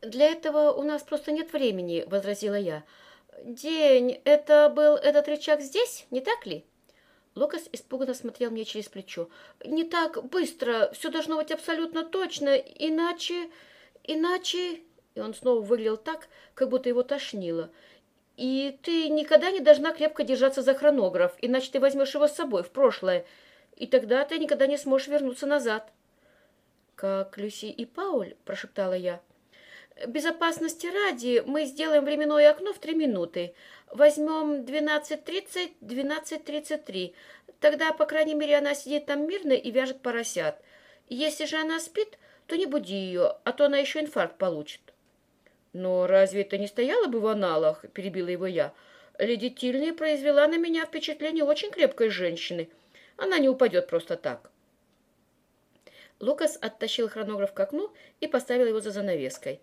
«Для этого у нас просто нет времени», — возразила я. «День, это был этот рычаг здесь, не так ли?» Лукас испуганно смотрел мне через плечо. «Не так быстро, все должно быть абсолютно точно, иначе... иначе...» И он снова выглядел так, как будто его тошнило. «И ты никогда не должна крепко держаться за хронограф, иначе ты возьмешь его с собой в прошлое, и тогда ты никогда не сможешь вернуться назад». «Как Люси и Пауль?» – прошептала я. Безопасности ради мы сделаем временное окно в три минуты. Возьмем 12.30, 12.33. Тогда, по крайней мере, она сидит там мирно и вяжет поросят. Если же она спит, то не буди ее, а то она еще инфаркт получит. Но разве это не стояло бы в аналах, перебила его я. Леди Тильни произвела на меня впечатление очень крепкой женщины. Она не упадет просто так. Лукас оттащил хронограф к окну и поставил его за занавеской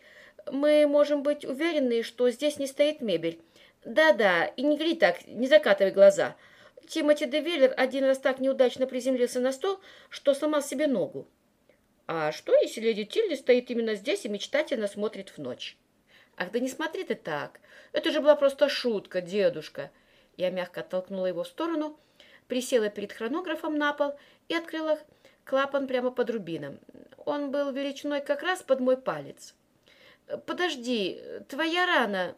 мы можем быть уверены, что здесь не стоит мебель. Да-да, и не говори так, не закатывай глаза. Тимоти де Веллер один раз так неудачно приземлился на стол, что сломал себе ногу. А что, если леди Тильди стоит именно здесь и мечтательно смотрит в ночь? Ах, да не смотри ты так. Это же была просто шутка, дедушка. Я мягко оттолкнула его в сторону, присела перед хронографом на пол и открыла клапан прямо под рубином. Он был величиной как раз под мой палец. «Подожди, твоя рана.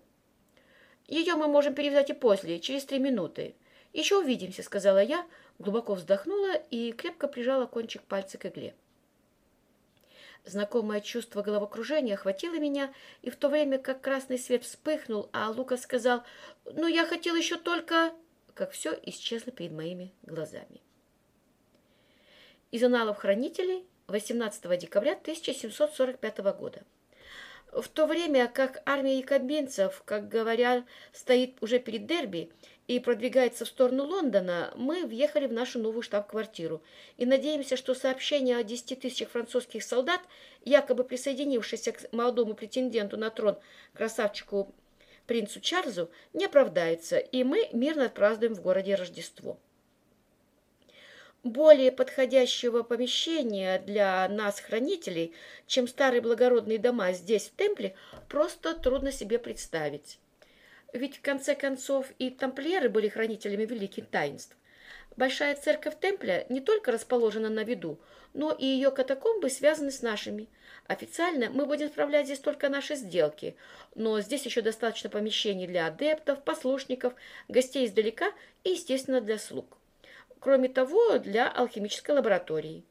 Ее мы можем перевязать и после, через три минуты. Еще увидимся», — сказала я, глубоко вздохнула и крепко прижала кончик пальца к игле. Знакомое чувство головокружения охватило меня, и в то время как красный свет вспыхнул, а Лука сказал «Ну, я хотел еще только...» как все исчезло перед моими глазами. Из аналов хранителей 18 декабря 1745 года. В то время как армия якобинцев, как говорят, стоит уже перед Дерби и продвигается в сторону Лондона, мы въехали в нашу новую штаб-квартиру и надеемся, что сообщение о 10 тысячах французских солдат, якобы присоединившихся к молодому претенденту на трон красавчику принцу Чарльзу, не оправдается, и мы мирно отпразднуем в городе Рождество. Более подходящего помещения для нас, хранителей, чем старые благородные дома здесь, в темпле, просто трудно себе представить. Ведь, в конце концов, и тамплиеры были хранителями великих таинств. Большая церковь Темпля не только расположена на виду, но и ее катакомбы связаны с нашими. Официально мы будем справлять здесь только наши сделки, но здесь еще достаточно помещений для адептов, послушников, гостей издалека и, естественно, для слуг. Кроме того, для алхимической лаборатории.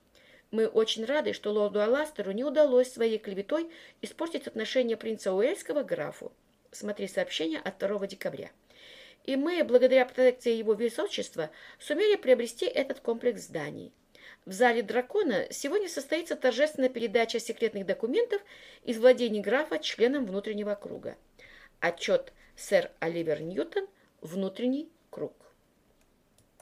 Мы очень рады, что лорду Аластеру не удалось своей клеветой испортить отношение принца Уэльского к графу. Смотри сообщение от 2 декабря. И мы, благодаря протекции его высочества, сумели приобрести этот комплекс зданий. В зале дракона сегодня состоится торжественная передача секретных документов из владений графа членам внутреннего круга. Отчет сэр Оливер Ньютон «Внутренний круг».